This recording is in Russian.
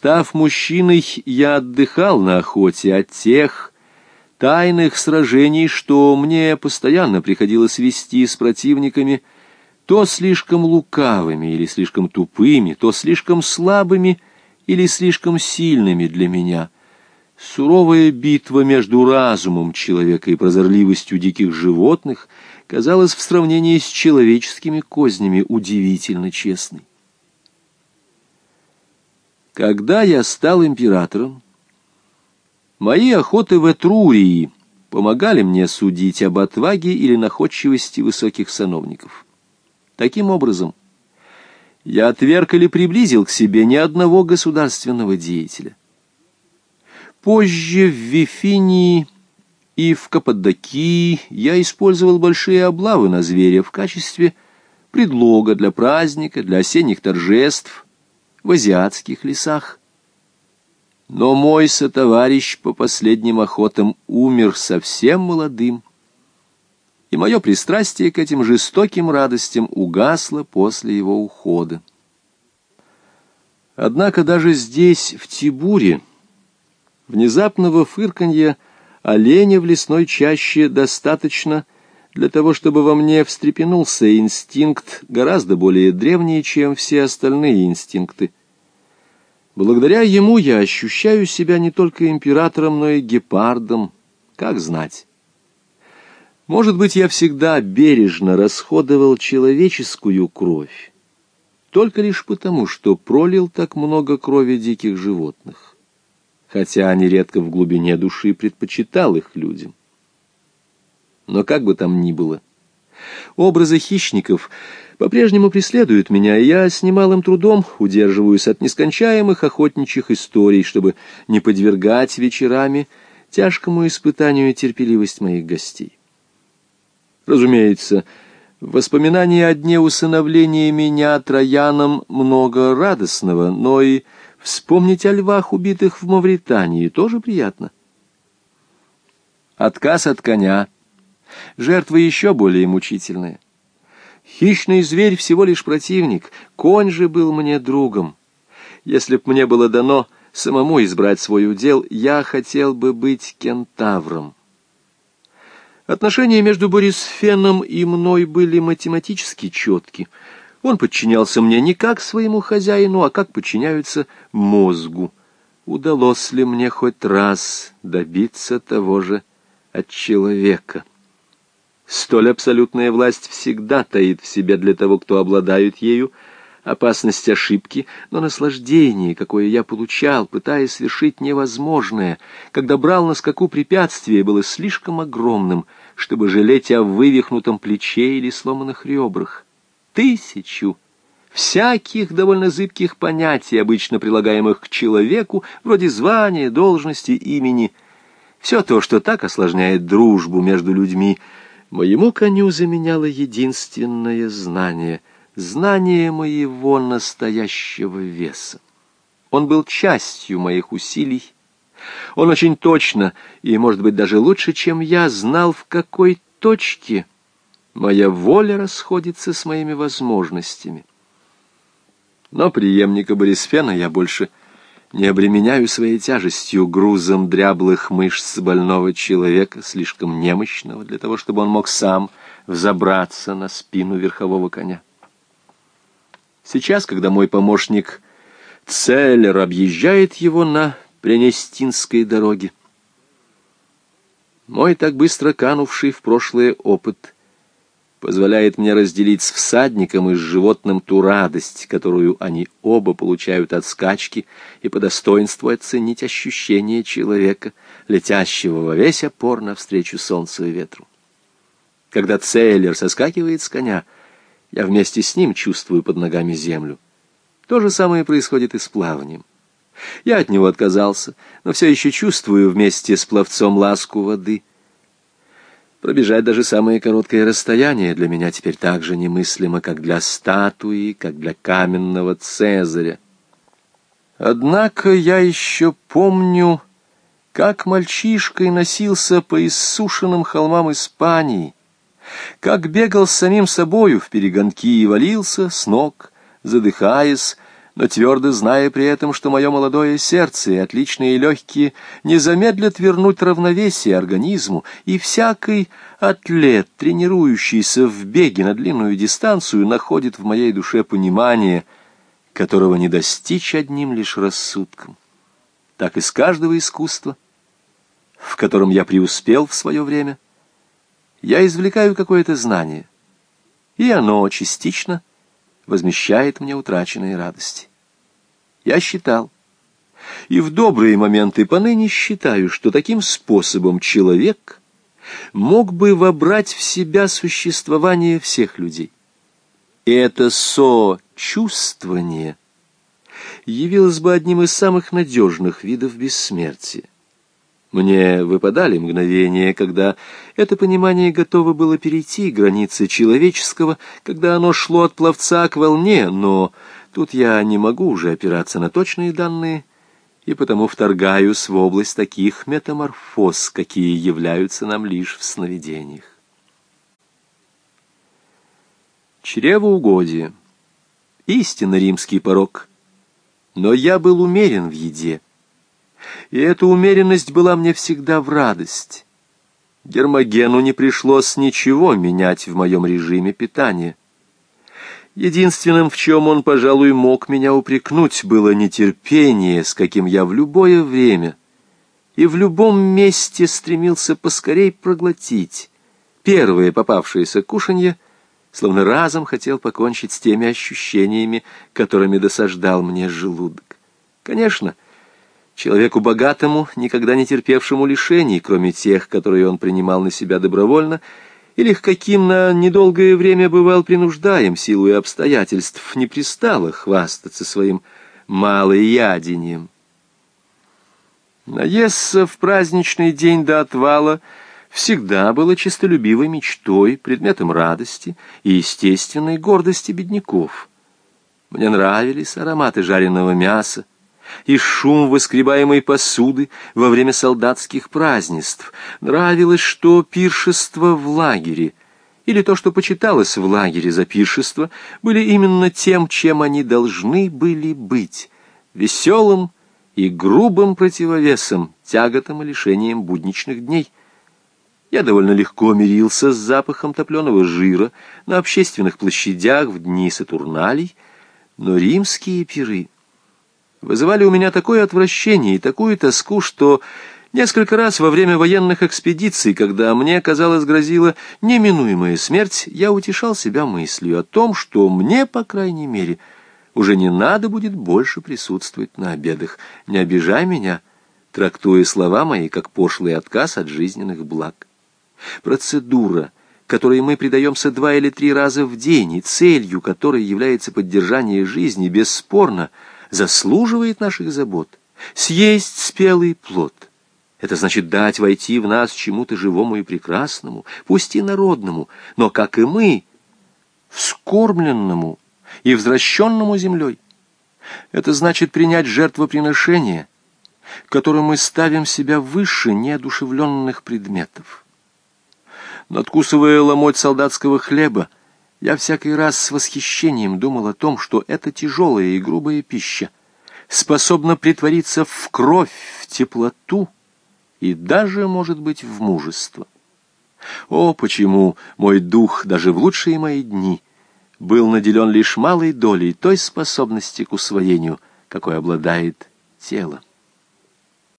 Став мужчиной, я отдыхал на охоте от тех тайных сражений, что мне постоянно приходилось вести с противниками, то слишком лукавыми или слишком тупыми, то слишком слабыми или слишком сильными для меня. Суровая битва между разумом человека и прозорливостью диких животных казалась в сравнении с человеческими кознями удивительно честной. Когда я стал императором, мои охоты в Этрурии помогали мне судить об отваге или находчивости высоких сановников. Таким образом, я отверг или приблизил к себе ни одного государственного деятеля. Позже в Вифинии и в Каппадокии я использовал большие облавы на зверя в качестве предлога для праздника, для осенних торжеств, в азиатских лесах. Но мой сотоварищ по последним охотам умер совсем молодым, и мое пристрастие к этим жестоким радостям угасло после его ухода. Однако даже здесь, в Тибуре, внезапного фырканья оленя в лесной чаще достаточно для того, чтобы во мне встрепенулся инстинкт гораздо более древний, чем все остальные инстинкты. Благодаря ему я ощущаю себя не только императором, но и гепардом, как знать. Может быть, я всегда бережно расходовал человеческую кровь, только лишь потому, что пролил так много крови диких животных, хотя нередко в глубине души предпочитал их людям. Но как бы там ни было, образы хищников по-прежнему преследуют меня, и я с немалым трудом удерживаюсь от нескончаемых охотничьих историй, чтобы не подвергать вечерами тяжкому испытанию терпеливость моих гостей. Разумеется, воспоминания о дне усыновления меня Трояном много радостного, но и вспомнить о львах, убитых в Мавритании, тоже приятно. Отказ от коня. Жертва еще более мучительная. Хищный зверь всего лишь противник, конь же был мне другом. Если б мне было дано самому избрать свой удел, я хотел бы быть кентавром. Отношения между Борисфеном и мной были математически четки. Он подчинялся мне не как своему хозяину, а как подчиняются мозгу. Удалось ли мне хоть раз добиться того же от человека? Столь абсолютная власть всегда таит в себе для того, кто обладает ею, опасность ошибки, но наслаждение, какое я получал, пытаясь совершить невозможное, когда брал на скаку препятствие, было слишком огромным, чтобы жалеть о вывихнутом плече или сломанных ребрах. Тысячу всяких довольно зыбких понятий, обычно прилагаемых к человеку, вроде звания, должности, имени. Все то, что так осложняет дружбу между людьми, моему коню заменяло единственное знание — знание моего настоящего веса. Он был частью моих усилий. Он очень точно, и, может быть, даже лучше, чем я, знал, в какой точке моя воля расходится с моими возможностями. Но преемника Борисфена я больше не обременяю своей тяжестью грузом дряблых мышц больного человека, слишком немощного для того, чтобы он мог сам взобраться на спину верхового коня. Сейчас, когда мой помощник Целлер объезжает его на Пренестинской дороге, мой так быстро канувший в прошлое опыт позволяет мне разделить с всадником и с животным ту радость, которую они оба получают от скачки, и по достоинству оценить ощущение человека, летящего во весь опор навстречу солнцу и ветру. Когда Целлер соскакивает с коня — я вместе с ним чувствую под ногами землю. То же самое происходит и с плаванием. Я от него отказался, но все еще чувствую вместе с пловцом ласку воды. Пробежать даже самое короткое расстояние для меня теперь так же немыслимо, как для статуи, как для каменного Цезаря. Однако я еще помню, как мальчишкой носился по иссушенным холмам Испании — как бегал с самим собою в перегонки и валился с ног, задыхаясь, но твердо зная при этом, что мое молодое сердце и отличные легкие не замедлят вернуть равновесие организму, и всякий атлет, тренирующийся в беге на длинную дистанцию, находит в моей душе понимание, которого не достичь одним лишь рассудком. Так из каждого искусства, в котором я преуспел в свое время, я извлекаю какое-то знание, и оно частично возмещает мне утраченные радости. Я считал, и в добрые моменты поныне считаю, что таким способом человек мог бы вобрать в себя существование всех людей. И это сочувствование явилось бы одним из самых надежных видов бессмертия. Мне выпадали мгновения, когда это понимание готово было перейти границы человеческого, когда оно шло от пловца к волне, но тут я не могу уже опираться на точные данные, и потому вторгаюсь в область таких метаморфоз, какие являются нам лишь в сновидениях. Чревоугодие. Истинно римский порог. Но я был умерен в еде и эта умеренность была мне всегда в радость. Гермогену не пришлось ничего менять в моем режиме питания. Единственным, в чем он, пожалуй, мог меня упрекнуть, было нетерпение, с каким я в любое время и в любом месте стремился поскорей проглотить первое попавшееся кушанье, словно разом хотел покончить с теми ощущениями, которыми досаждал мне желудок. Конечно, — Человеку богатому, никогда не терпевшему лишений, кроме тех, которые он принимал на себя добровольно, или к каким на недолгое время бывал принуждаем силу и обстоятельств, не пристало хвастаться своим малоядением. Наесться в праздничный день до отвала всегда было честолюбивой мечтой, предметом радости и естественной гордости бедняков. Мне нравились ароматы жареного мяса, и шум выскребаемой посуды во время солдатских празднеств. Нравилось, что пиршество в лагере или то, что почиталось в лагере за пиршество, были именно тем, чем они должны были быть — веселым и грубым противовесом, тяготам и лишением будничных дней. Я довольно легко мирился с запахом топленого жира на общественных площадях в дни Сатурналей, но римские пиры — вызывали у меня такое отвращение и такую тоску, что несколько раз во время военных экспедиций, когда мне, казалось, грозила неминуемая смерть, я утешал себя мыслью о том, что мне, по крайней мере, уже не надо будет больше присутствовать на обедах. Не обижай меня, трактуя слова мои как пошлый отказ от жизненных благ. Процедура — которой мы предаемся два или три раза в день, и целью которой является поддержание жизни, бесспорно — заслуживает наших забот. Съесть спелый плод — это значит дать войти в нас чему-то живому и прекрасному, пусть и народному, но, как и мы, вскормленному и возвращенному землей. Это значит принять жертвоприношение, которым мы ставим себя выше неодушевленных предметов. Надкусывая ломоть солдатского хлеба, я всякий раз с восхищением думал о том, что эта тяжелая и грубая пища способна притвориться в кровь, в теплоту и даже, может быть, в мужество. О, почему мой дух даже в лучшие мои дни был наделен лишь малой долей той способности к усвоению, какой обладает тело.